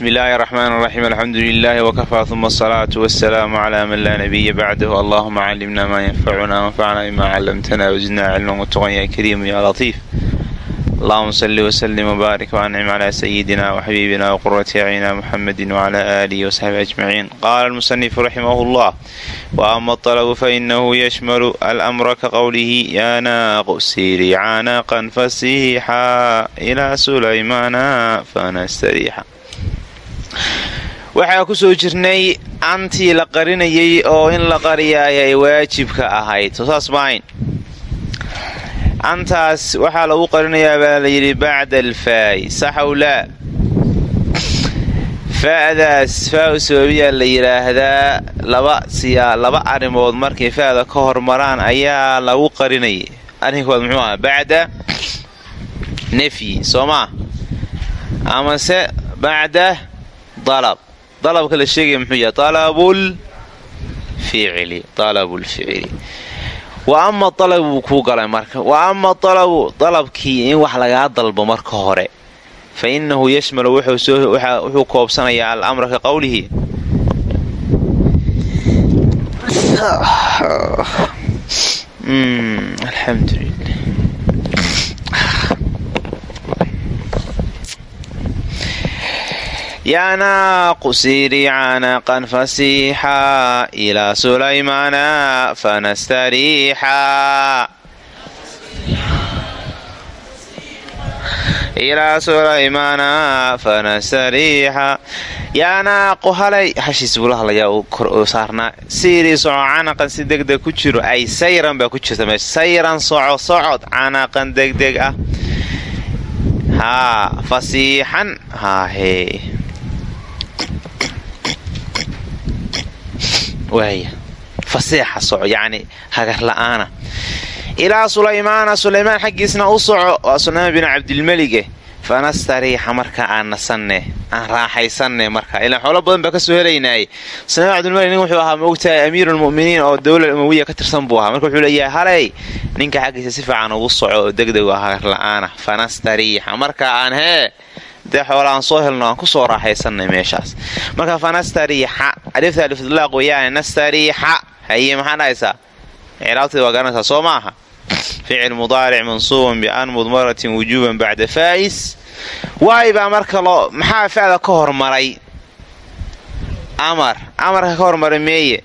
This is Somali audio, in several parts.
bismi illaahi raxmaan raxiim alxamdu lilaahi wakafaa uma asalaatu wasalaamu calaa man laa nabiya bacdahu allahuma callimna maa yanfacuna wanfacna bima callamtana wazidna cilman watuqan ya kariimu ya latiif allahuma salli wslim wbaarik wancim calaa sayidina waxabiibina wqurati acyina muxamedi wcala aalihi wasaxbi ajmaciin qaala almusanifu raximahu llah waama alabu fainahu yashmalu alamra ka qowlihi yaa naaqu siiri caanaaqan fasiixa ilaa sulaymaana fanastariixa waxaa ku soo jirnay antii la qarinayay oo in la qariyaay ay waajibka ahayd. Saas maayn antaas waxaa lagu qarinayaa baa la yidhi bacda alfaa'i. Saxaw laa? Fa'daas faa-u sababiyaa la yidhaahdaa laba siyaa laba arrimood markay fa'da ka hormaraan ayaa lagu qarinayay arrinkood muxuu ahaa bacda nafyi. Soo maa amase bacda dalab dalabka la sheegaya muxuu yahay alabul ficli alabulficli wa ama dalab wuu kuu galay marka wa ama dalabu dalabkii in wax lagaa dalbo marka hore fa innahu yashmalu wuxuu koobsanayaa alamra ka qowlihi alxamdulilah yaa naaqu siiri caanaqan fasiixa ilaa sulaymaana fanastariixa ilaa sulaymaana fanastariixa yaa naaqu halay hashiis buu la hadlayaa kor oo saarnaa siirii soco canaqan si degdeg ku jiro. Ay sayran baa ku jirta meesha sayran soco socod canaqan degdeg ah. Fasiixan haahee fasiixa soco yacni hagar la'aana. Ilaa sulaymaana sulaymaan xaggiisna u soco waa sulaymaan bin cabdilmelige. Fanastariixa marka aan nasanne aan raaxaysanne marka. Ilaa xoolo badan baa ka soo helaynaaye sulaymaan cabdilmelig nin wuxuu ahaa maogtahay amiirulmu'miniin oo dowla umawiya ka tirsan buu ahaa. Marka wuxuu leeyahay haley ninka xaggiisa si fiican ugu soco oo degdeg oo hagar la'aana. Fanastariixa marka aan hee dee xoola aan soo helno aan ku soo raaxaysanay meeshaas. Marka fanastariixa alifta alifidlaaq weyaane nastariixa. Haye maxaa dhahaysaa waa garanaysaa soo maaha ficil mudaaric mansuuban bian mudmaratin wujuuban bacda faa'is waay marka loo maxaa fa'da ka hormaray? Amar. Amarka ka hormaray meeye?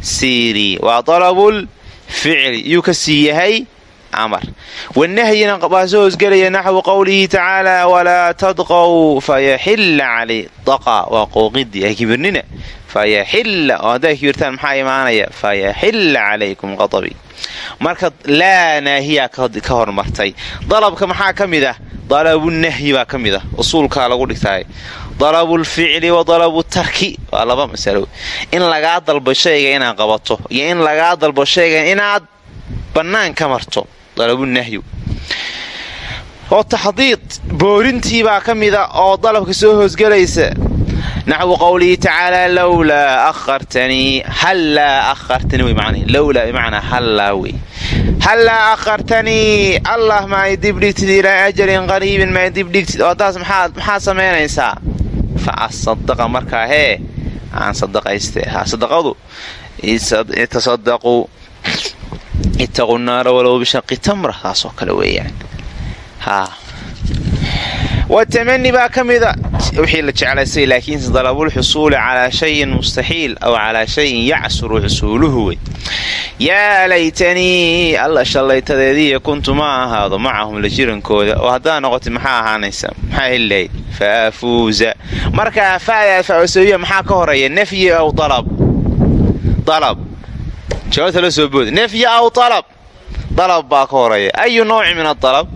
Siiri. Waa dalabul ficli yuu ka sii yahay amar. Wanahyina baa soo naxwu qowlihi tacaala walaa tadqow fayaxilla calay daqa waa qooqidii ay kibirnina fayaxilla oo hadday kibirtaan maxaa imaanaya? Fayaxilla calaykum qadabi marka laa naahiyaa ka hormartay dalabka maxaa ka mid ah? Dalabunahyi baa ka mid ah. Usuulkaa lagu dhigtaay dalabulficli wa dalabutarki waa laba masalo. In lagaa dalbo shayga inaad qabato iyo in lagaa dalbo shayga inaad bannaan ka marto dalabunahyu oo taxdiid boorintii baa ka mida oo dalabka soo hoosgelaysa. Naxwu qowlihi tacaala lowlaa ahartanii hallaa ahartanii wey man lowlaa bimacnaa hallaa wey. Hallaa akhartanii allah ma ay dibdhigtid ilaa ajalin qariibin ma ay dibdhigtid oo taas maxaad samaynaysaa fa asadaqa markaa hee aan sadaqayste sadaqadu tasadaquu ittaqu naara walow bishaqi tamra taasoo kale weeyaan. Watamani baa ka mida. Wixii la jeclaystay laakiinse dalabulxusuuli calaa shayin mustaxiil aw calaa shayin yacsuru xusuuluhu wey yaa laytanii alla shallaytadeediiya kuntu ma ahaado macahum la jirankooda oo haddaa noqotay maxaa ahaanaysa? Maxaa helilahayd fa afuuza markaa fa'da fasobiya maxaa ka horreeya nafyi aw alab jawaabta la soo booda nafyi aw alab dalab baa ka horreeya. Ayu nawci min adalab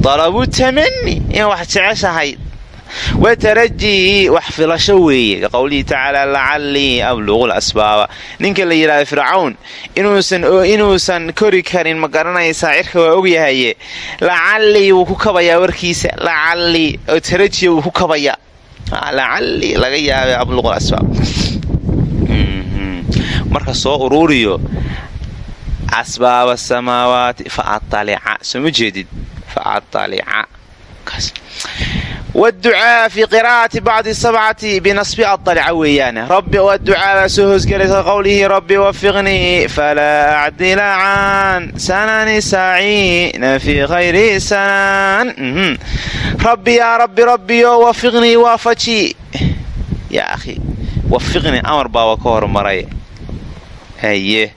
dalabu tamani in wax jeceshahay. Wa tarajii wax filasho weeye. Qowlihi tacaala lacallii abluqu lasbaaba ninka la yidhahda fircawn inuusan kori karin ma garanaysaa cirka waa ogyahaye lacallii wuu ku kabayaa warkiisa. Lacallii oo wuu ku kabayaa. Lacallii laga yaabay abluqu asbaab marka soo uruuriyo asbaaba samaawaati fa aalica soo ma jeedid? Wducaa fi qiraa'ati bacdi sabcati binasbi adalca weeyaane. Rabbi waducaa baa soo hoosgelaysa qowlihii rabbi wafiqnii falaa acdila sanani saciina fi khayri sanan rabbi yaa rabbi rabbiyo wafiqnii waafaji yaa akhi wafiqnii amar baaba ka hormaray haye.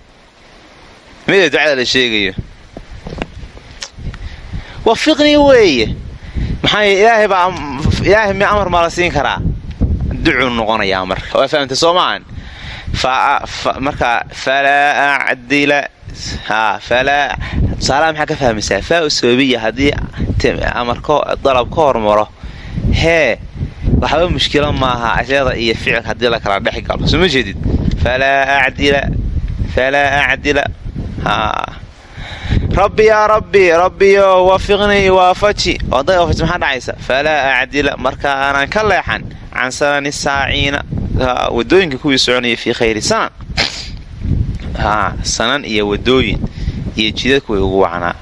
Mida ducada la sheegayo? Wafiqnii weeye. Maxaa ilaahay baa ilaahay mi amar maa la siin karaa. Ducuu noqonayaa marka. Waa fahamta soo maahan marka falaa acdila. Falaa tusaalaha maxaa ka fahmaysaa faa sababiya haddii amar dalab ka hormaro hee waxba mushkilo maaha ashada iyo ficilka haddii la kala dhex galo soo ma jeedid? Falaa acdila falaa acdila rabbi yaa rabbi rabbiyo wafiqnii waafaji oday waafaji maxaa dhacaysa falaa acdila marka aanan ka leexan can sanani saaciina waddooyinka kuwii soconaya fii khayri sanan sanan iyo wadooyin iyo jidadka way ugu wacnaa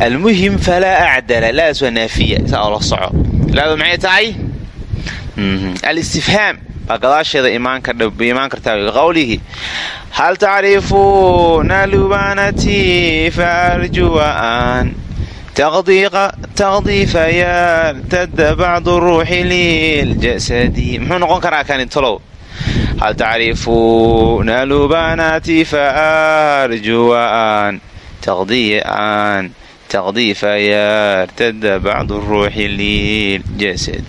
almuhim falaa acdala laadaas waa naafiya saa oo la soco laadu maxay tahay alistifhaam baa gadaasheeda imaan kartaa qawlihi hal tacrifuuna lubaanatii faarjuwa aan taqdii fayartada bacdu ruuxi liljasadi muxuu noqon karaa kanitolow hal tacrifuuna lubaanatii faarjuwa aan taqdii aan taqdii fayartada bacdu ruuxi liljasadi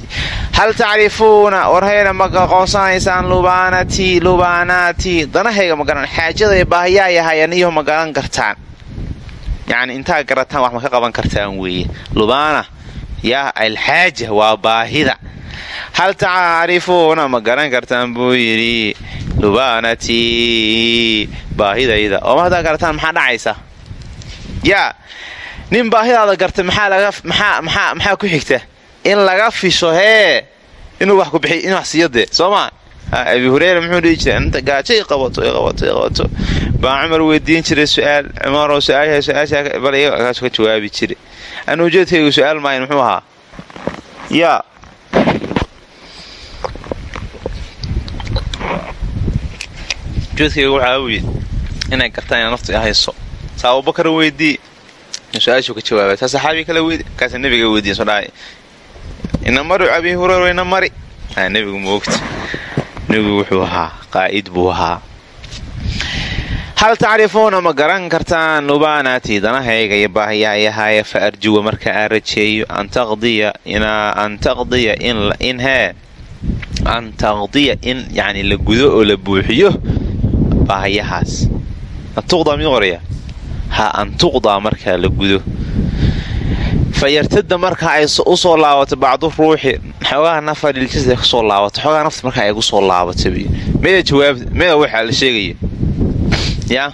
hal tacrifuuna warhayna ma aqoonsanaysaan lubaanatii lubaanaatii danahayga ma garan xaajada ee baahiyaayahayan iyo ma garan kartaan yacni intaa garataan wax ma ka qaban kartaan weeye lubaana yaa alxaaja waa baahida hal tacrifuuna ma garan kartaan buu yidhi lubaanatii baahidayda oo ma haddaa garataan maxaa dhacaysa yaa nin baahidaada garta maxaa ku xigta in laga fisho hee inuu wax in wax siiyo dee soo maa abi hureyra muxuu dhihi inta gaajo i qabato qabato qabato. Baa cumar weydiin jiray su'aal cumaroo su'aasha su'aasha bal iyaga ka jawaabi jiray. Anu ujeedkaygu su'aal maayn muxuu ahaa? Yaa ujeedkaygu waxaa yidhi inay gartaan naftu hayso sa abubakar weydii su'aashuu ka jawaabay taa saxaabii kala weydi markaasa nabiga weydiin soo dhahay ina mari abi hureyra ina mari nebigu moogta nebigu wuxuu ahaa qaa'id buu ahaa hal tacrifuuna ma garan kartaan nubaanatii danahayga iyo baahiyaayahaye fa arjuwa marka aan rajeeyo an taqdiya an taqdiya in hee an taqdiya in yani la gudo oo la buuxiyo baahiyahaas antuqdaa mid qoraya ha an tuqdaa markaa la gudo. Fa yartada marka ay u soo laabato bacdu ruuxi xoogaha nafariljasad ka soo laabato xoogaha nafta markaa ay gu soo laabato mida jawaab mida waxaa la sheegaya. Yaa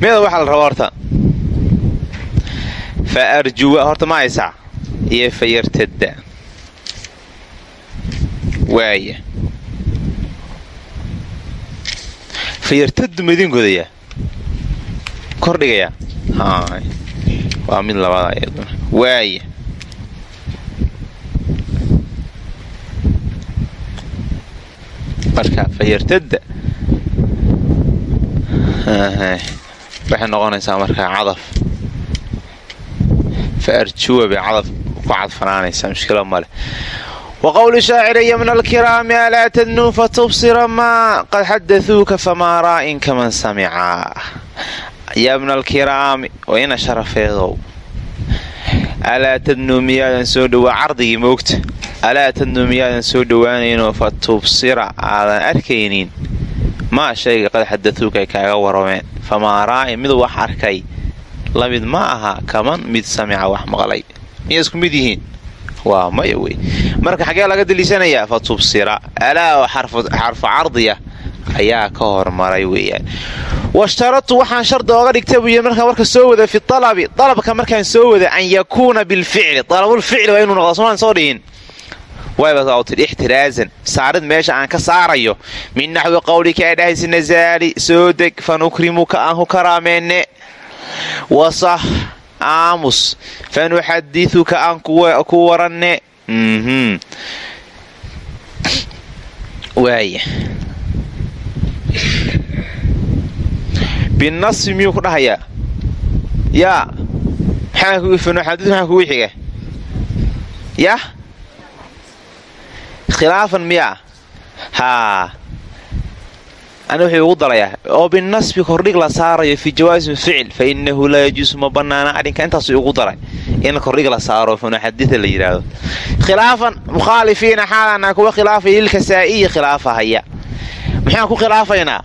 mida waxaa la rabaa horta. Fa arjuwa horta ma haysaa. Iyo fa waaya fa yartadu ma idin godayaa kordhigayaa waa mid labada iyaduna waaya marka fayartada waxay noqonaysaa markaa cadaf. Fa arjuwa bay cadaf ku cadfanaanaysaa mushkila male wa qowli shaaciriya min alkiraami alaa tadnuu fatubsira maa qad xadaثuuka famaa raa'in kaman samicaa yaa bna alkiraami waa ina sharafeedow alaa tadnuu miyaadan soo dhowaa cardigii moogta alaa tadnuu miyaadan soo dhowaanaynoo fa tubsira aadan arkaynin maa shayga qad xadaduuka ay kaaga warameen famaa raa'in mid wax arkay la mid ma aha kaman mid samica wax maqlay miyaa isku mid yihiin waa maya wey marka xaggee laga daliishanayaa fa tubsira alaa xarfu cardiya ayaa ka hormaray weeyaan washtaratu waxaan shardi ooga dhigta buu yii markaan warka soo wada fi alabi dalabka markaan soo wada an yakuuna bilficli dalabulficli waa inuu noqdo somaan soo dhihin wayba tir ixtiraazan saarid meesha aan ka saarayo min naxwi qowlika ay dhahaysa nazaali soo deg fa nukrimuka aan ku karaameenne wasah aamus fanuxadiuka aan ku waranne waaya binasi miyuu ku dhahayaa yaa maxaa kugu xiga yah khilaafan miyaa haa ana wuxuu ugu darayaa oo binasbi kordhig la saarayo fii jawaasim ficil fa inahu laa yajuusu ma banaana arrinka intaasuu ugu daray in kordhig la saaro fanuxadida la yidhaahdo khilaafan mukhaalifiina xaalana kuwa khilaafaya lilkasaa'iyi khilaafahaya maxaan ku khilaafaynaa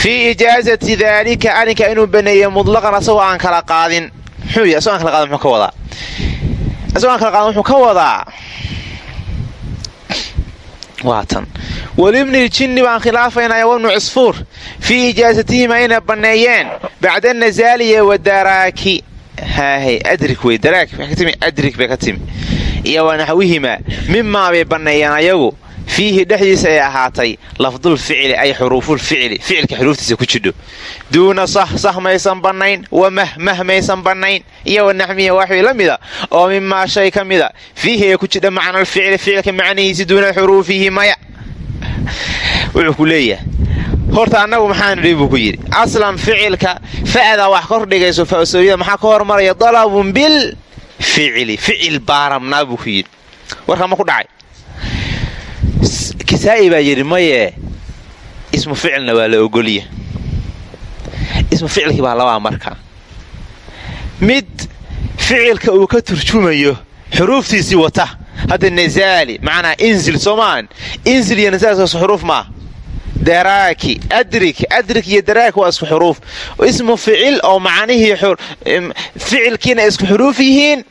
fii ijaazati daalika arrinka inuu baneeya mudlaqan asagoo aan kala qaadin. Wuxuu ka wadaa. Walibni ljinni baan khilaafaynaya wabnu cusfuur. Fii ijaasatihima inay banneeyeen bacda wadaraaki wey daraak katimi adrik bay ka timi. Iyo wanaxwihimaa mimaa bay banneeyeen ayagu fiihi dhexdiisa ay ahaatay lafdul ficli ay xuruuful ficli ficilka xuruuftiisa ku jidho. Duuna sah sah maysan bannayn wa mah maysan bannayn iyo wanaxmiya waxway la mida oo mimaa shay ka mida. Fiihi ay ku jidha macnal ficli ficilka macnihiisi duuna xuruufihi maya. Wuxuu ku leeyahay horta annagu maxaan idhi? buu ku yidhi aslan ficilka fa'da wax kordhigayso fa'sooyada maxaa ka hormaraya dalabun bil ficli ficil baaramnaa buu ku yidhi. Warka ma ku dhacay kisaa'i baa yidhi maye ismu ficilna waa la ogolya ismu ficilkii baa labaa marka. Mid ficilka uu ka turjumayo xuruuftiisii wata. Hadda nazaali macnaa inzil soomaan inzil iyo nasaalkaas xuruuf maaha. Daraaki adrik adrik iyo daraaki waa isku xuruuf. Ismu ficil oo macnihii ficilkiina isku xuruuf yihiin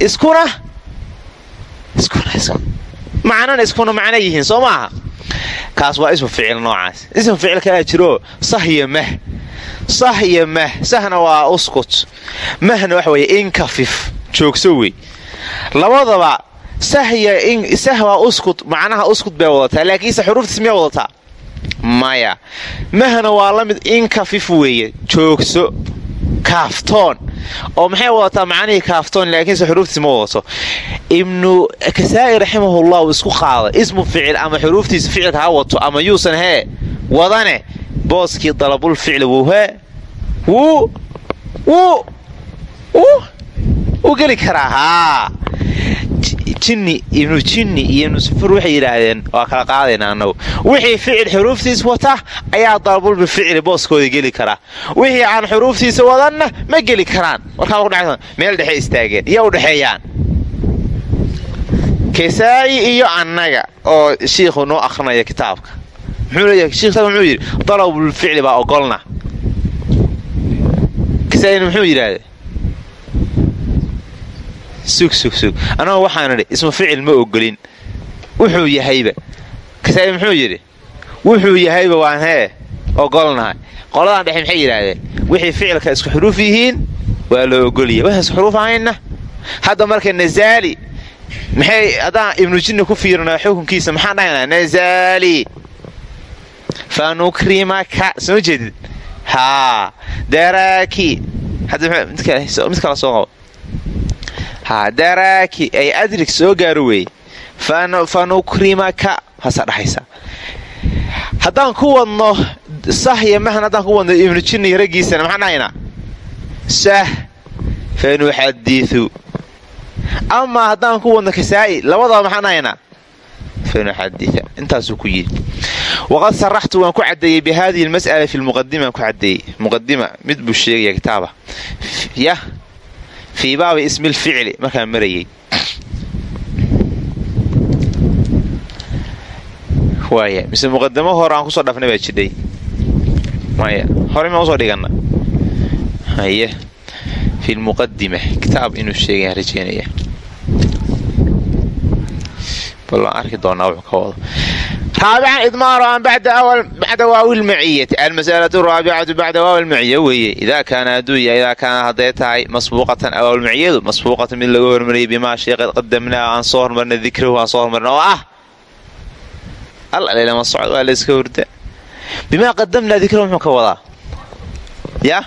iskuna macnana iskuna macno yihiin soo maaha? Kaas waa ismu ficil noocaas. Ismu ficil kalaa jiro sah iyo mah sah iyo mah sahna waa uskut. Mahna waxa weeye inkafif. Joogso wey. Labadaba sah waa uskut. Macnaha uskut bay wadataa laakiinse xuruuftiis miyaa wadataa? Maya. Mahna waa la mid inkafif weeye. Joogso kaaftoon oo maxay wadataa macnihii kaaftoon laakiinse xuruuftiis ma wadato ibnu kasaa'i raximahullah uu isku qaaday ismu ficil ama xuruuftiisa ficilka ha wato ama yuusan hee wadane booskii dalabul ficli wuu wuu wuu u geli karaa haa jinni ibnu jinni iyo ibnu sufur waxay yidhaahdeen waa kala qaadayna annagu. Wixii ficil xuruuftiis wata ayaa dalabul ficli booskooda geli karaa wixii aan xuruuftiisa wadanna ma geli karaan. Warkaa meel dhexe istaageen iyo u dhexeeyaan. Kasaa'i iyo annaga oo shiikhu noo akrinaya kitaabka. Muxuu leeyahay shikh muxuu yidhi dalabul ficli baa ogolna. Kasaa'ina muxuu yidhaahde annagu waxaan idhi ismu ficil ma ogolin wuxuu yahayba. Kasaa'i muxuu yidhi? Wuxuu yahayba waan hee ogolnahay qoladan dhexe maxay yidhaahdeen? Wixii ficilka isku xuruuf yihiin waa la ogolya waxaan isku xuruuf ahayna. Hadda marka nazaali maxay haddaan ibnu jinni ku fiirnaa xukunkiisa maxaan dhahaynaa nazaali. Fanukrimaka soo jeedid haa daraaki mid kala soo qabo daraaki ay adrig soo gaaro weeye fanukrimaka haasaa dhahaysaa haddaan ku wadno sah iyo mahna haddaan ku wadno ibnu jinni raggiisana maxaan dhahaynaa sah fanuxadiu amaa haddaan ku wadno kasaa'i labadaba maxaan dhahaynaa fanuxadia intaasuu ku yidhi. Waqad saraxtu waan ku cadeeyey bi hadihi lmas'ala fi lmuqadimaan ku cadeeyey muqadima mid buu sheegaya kitaaba yah fii baabi ismi lficli markaan marayey waaya mise muqadamo hore aan ku soo dhafnay baa jidhay maya horey maan u soo dhigana haye fi lmuqadima kitaab inuu sheegaya rajeynaya bal arki doonaa wuxuu ka wado raabican idmaaru an bacda waawi lmaciyati almas'alatu raabicatu bacda waawi lmaciya weeye idaa kaana aduuya idaa kaana hadday tahay masbuuqatan awaawilmaciyadu masbuuqatan mid laga hormariyay bimaa shay qad qadamnaa aan soo hormarna dikrahu aan soo hormarna oo ah allalama socod waa layska hurda bimaa qadamnaa dikrahu muxuu ka wadaa yaa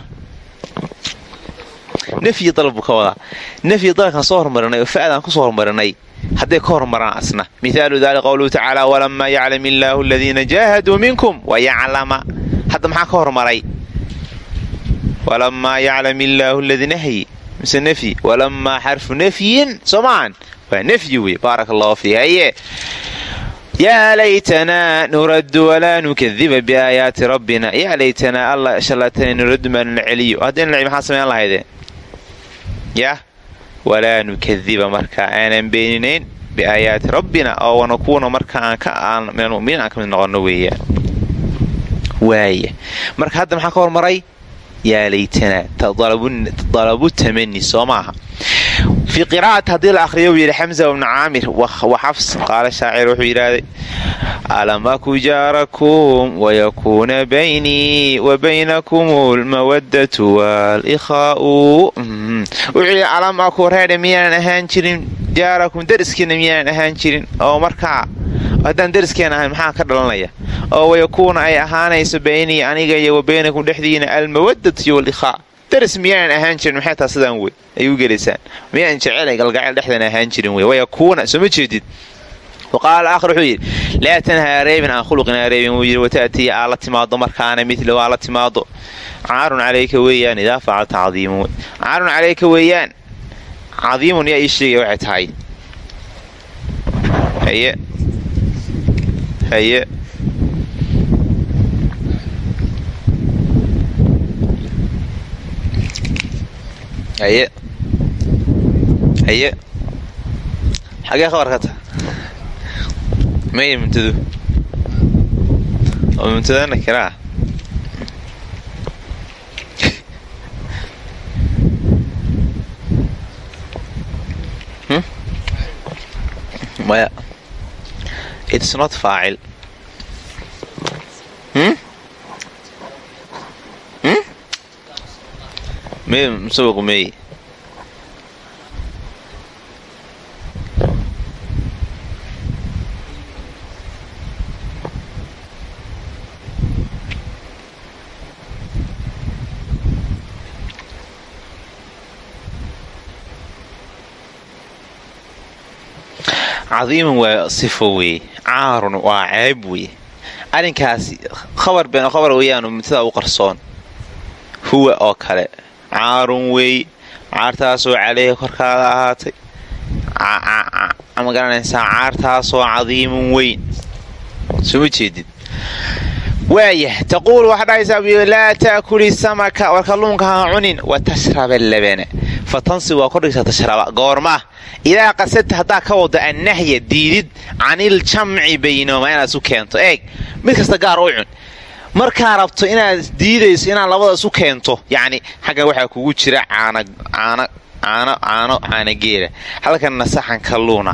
nafyi dalab ka wadaa nafyi dalabkaan soo hormarinay oo fa'daan ku soo hormarinay hadday ka hormaraan asna. Mihaalu daali qowluhu tacaala walamaa yaclam illaahu aladiina jaahaduu minkum wayaclama hadda maxaa ka hormaray? Walamaa yaclam illaahu ladii nahyi. Mise nafyi walamaa xarfu nafyin soo waa nafyi wey baarak allahu fiih haye. Yaa laytanaa nuraddu walaa nukadiba biaayaati rabbina yaa laytanaa alla shallatana nuraddu maanula celiyo haddii nla maxaa samayn lahaydeen yah walaa nukadiba marka aanan beeninayn biaayaati rabbina oo wanakuuna marka min almuminiin aan ka mid noqonno weeyaan. Waaya marka hadda maxaa ka hormaray yaa laytanaa dalabu tamani soo maaha. Fii qiraa'ati haddii la akhriyo wuu yidhi xamza bnu caamir wa xafs qaala shaacir wuxuu yidhaahday alam aku jaarakum wayakuuna baynii wa baynakum lmawaddatu waaliikhaa'u yidhi alam aku reedhe miyaanan ahaan jirin? Jaarakum dariskiina miyaanan ahaan jirin? Oo markaa haddaan dariskeen ahayn maxaa ka dhalanaya? Oo wayakuuna ay ahaanayso baynii aniga iyo wa baynakum dhexdiina almawaddatu walikhaa daris miyaanan ahaan jirin maxay taa sidaan wey ay u gelaysaan. Miyaan jecelay galgacayl dhexdan ahaan jirin wey wayakuuna soo ma jeedid waqaala aakhar wuxuu yidhi laa tanhaa reebin aan khuluqin aa reebin wuu yidhi wata'tiya aa la timaado markaana midla waa la timaado caarun calayka weeyaan idaa facalta cadiimun caarun calayka weeyaan cadiimun yaa ii sheegaya waxay tahay haye haye haye haye xagee khabarka ta maya muntadu oo muntadana kiraa maya. It's not faacil mey musawiqu meey cadiiman waa sifo weeye caarun waa ceeb weeye arrinkaasi khabar been khabar weeyaanu mubtada u qarsoon huwa oo kale caarun weey caartaasoo caleyha korkaada ahaatay ma garanaysaa caartaasoo cadiimun weyn soo jeedid waayah taquul waxaa dhahaysaa laa taakuli samaka war kalluunka ha cunin wa tashraba labana fa tansi waa kordhigtaa tashraba goorma idaa qasadta haddaa ka wado annahya diidid canil jamci baynahuma inaad isu keento. Eeg mid kasta gaar u cun. Markaa rabto inaad diidayso inaad labada isu keento yacni xaggan waxaa kugu jira caano caanageela halkanna saxan kalluuna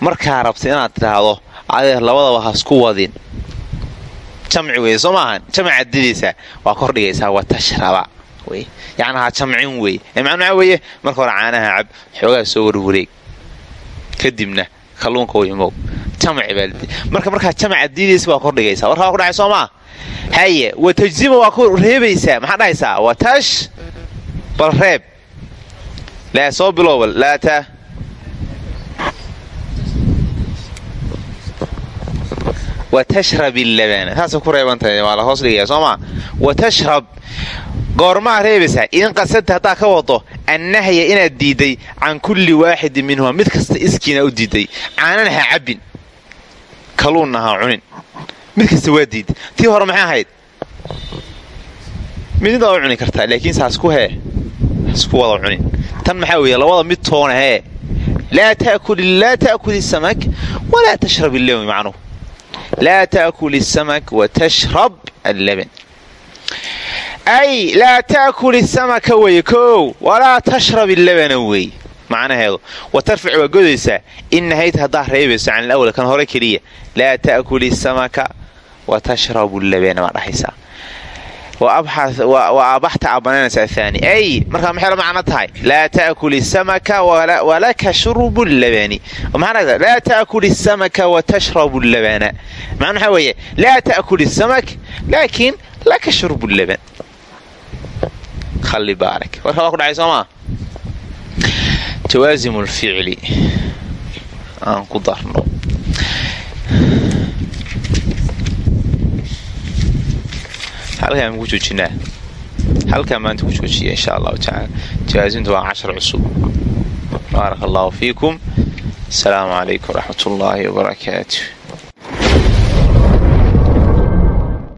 markaa rabto inaad tidhaahdo adeer labadaba ha isku wadin. Jamci wey soo maahan? Jamcaad didaysaa waa kordhigaysaa wa tashraba yacni ha jamcin wey macnu waxaa weeye? Marka hore caanaha cab xoogaa soo warwareeg kadibna kalluunka u imow. Jamci baa marka markaa jamcaad diidaysa waa kordhigaysaa warkaa waa ku dhacay soo maa haye wa tajzima waa ku reebaysaa. Maxaa dhahaysaa wa tash bal reeb. Laa soo bilowbal laata wa tashrab illabana saasay ku reebantahay waa la hoos dhigaya soo maa wa tashrab goormaa reebaysaa in qasadta haddaa ka wado annahya inaad diiday can kulli waaxidin minhuma mid kasta iskiina u diiday caanana ha cabbin kaluunna ha cunin. Mid kasta waa diiday tii hore maxay ahayd? Midnida u cuni kartaa laakiin saasku hee hasku wada cunin. Tan maxaa weeye labada mid toona hee laa ta'kul isamak walaa tashrab illabn macnuhu. Laa ta'kul isamak wa tashrab allaban ay laa ta'kul isamaka weye kow walaa tashrab illabana wey macnaheedu wa tarfic waa godaysaa in nahayta haddaa reebayso can alawal kan hore keliya laa ta'kul isamaka wa tashrabu labana maa dhahaysaa wa abaxta abananaysa aani ay markaa maxay la macno tahay laa ta'kul isamaka walaka shurbu labani maxaa laa ta'kul isamaka wa tashrabu labana macna waxaa laa ta'kul isamak laakiin laka shurbu laban khalli baarak warka waa ku dhacay soo maa jawaasim lficli aan ku joojinaa halkaan maanta ku joojiya insha allahu tacaala jawaasimtu waa cashar cusub baaraka allahu fiikum asalaamu calaykum waraxmat ullaahi wabarakaatu